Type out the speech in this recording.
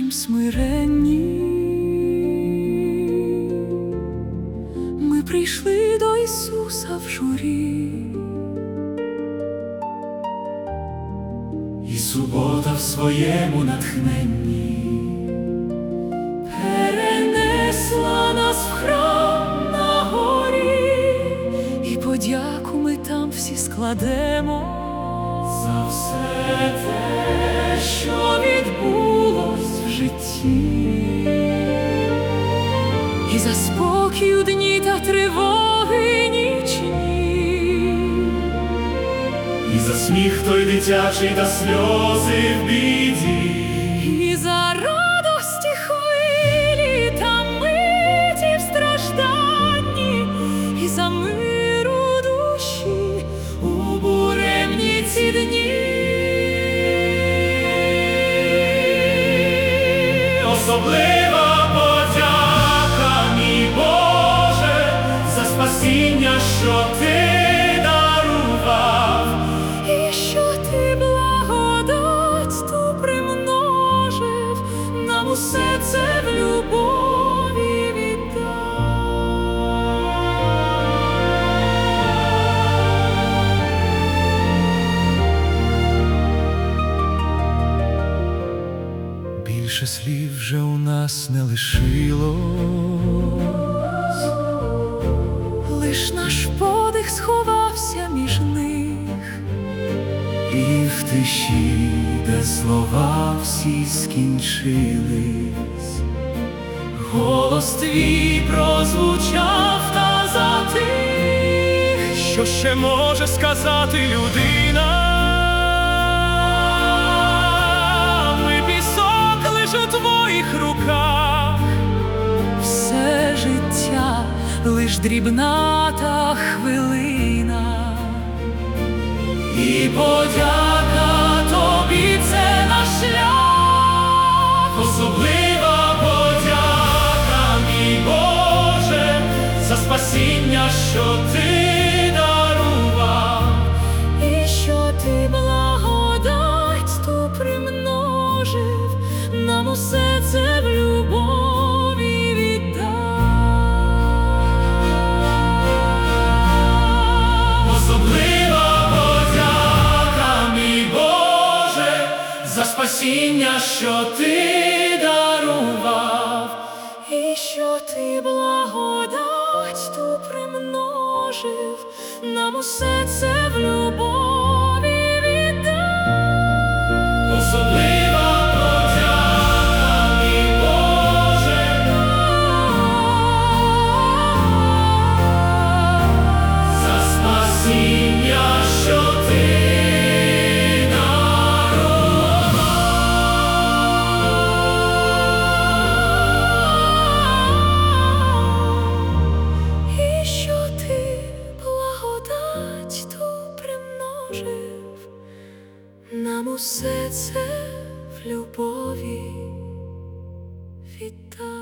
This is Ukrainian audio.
нашім смиренні. Ми прийшли до Ісуса в журі. І субота в своєму натхненні Перенесла нас в храм на горі, і подяку ми там всі складемо за все те, що відбулось в житті, і за спокій у дні та тривоги нічні. і за сміх той дитячий та сльози в біді, особлива подяка, мій Боже, за спасіння, що ти Більше слів вже у нас не лишилось. Лиш наш подих сховався між них. І в тиші, де слова всі скінчились, Голос твій прозвучав та затих. що ще може сказати людина? Твоїх руках. Все життя лиш дрібна та хвилина. І подяка усе це в любові віддав. Особлива подяка, мій Боже, за спасіння, що ти дарував. І що ти благодать ту примножив, нам усе це в любові нам усе це в любові віддав.